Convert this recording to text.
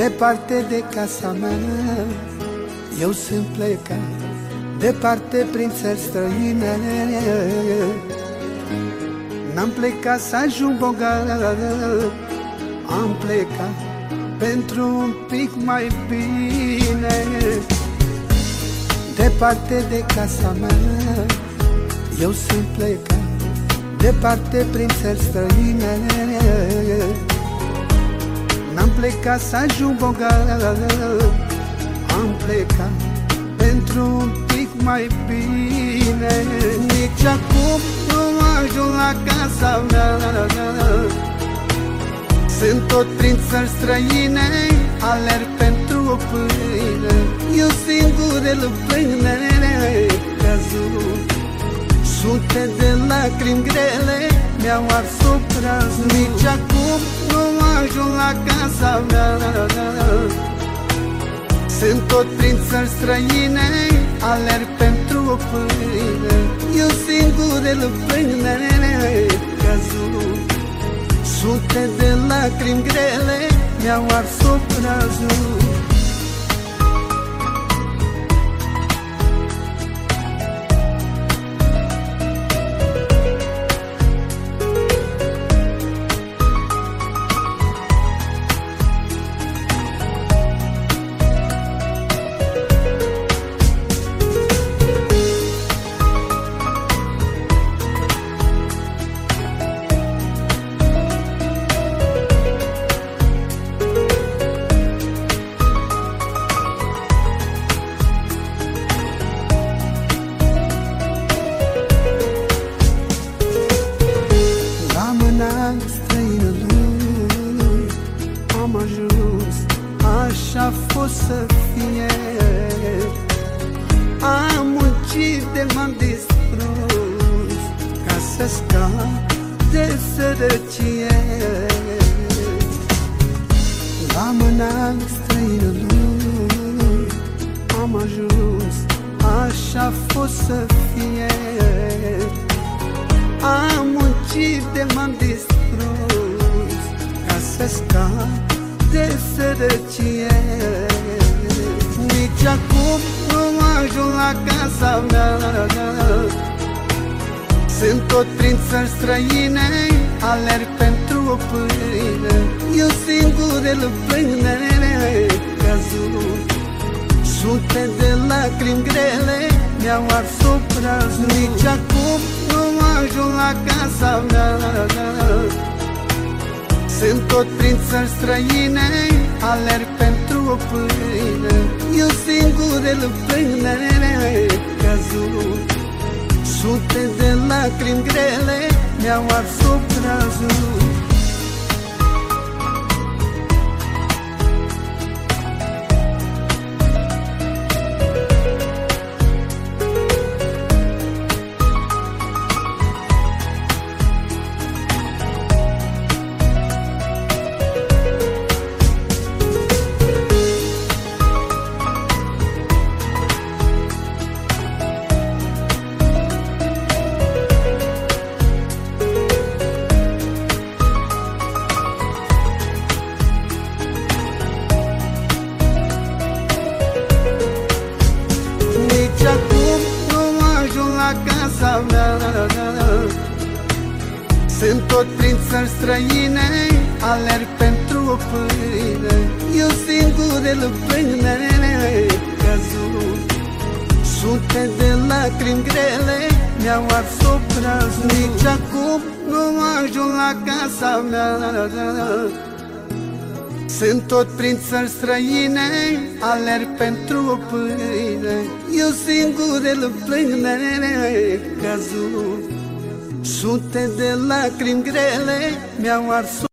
Departe de casa mea Eu sunt plecat. Departe prin țări străine N-am plecat să ajung bogat. Am plecat pentru un pic mai bine. Departe de casa mea Eu sunt plecat. Departe prin țări străine N-am plecat să ajung bogat Am plecat pentru un pic mai bine. Nici acum nu ajung la casa mea. Sunt tot prin țări străine Alerg pentru o pâine. Eu singur îl pâine Căzut Sute de lacrimi grele Mi-au ars obrazul Nici acum nu ajung la casa mea. Sunt tot prin țări străine Alerg pentru o pâine. Eu singur îl pâine Căzut. Sute de lacrimi grele Mi-au ars obrazul La fost să fie Am muncit de m-am distrus Ca să scap de sărăcie. La mâna străinului Am ajuns Așa a fost să fie am muncit de m-am distrus Ca să scap de sărăcie. Nici acum nu ajung la casa mea. Sunt tot prin țări străine Alerg pentru o pâine. Eu singur îl pâine Căzut. Sute de lacrimi grele Mi-au ars obrazul. Nici acum nu ajung la casa mea Sunt tot prin țări străine Alerg pentru o pâine. Eu singur îl pâine Căzut. Sute de lacrimi grele Mi-au ars obrazul Sunt tot prin țări străine Alerg pentru o pâine. Eu singur îl pâine Căzut. Sute de lacrimi grele Mi-au ars obrazul Nici acum nu ajung la casa mea. Sunt tot prin țări străine Alerg pentru o pâine. Eu singur îl pâine Căzut Sute de lacrimi grele Mi-au ars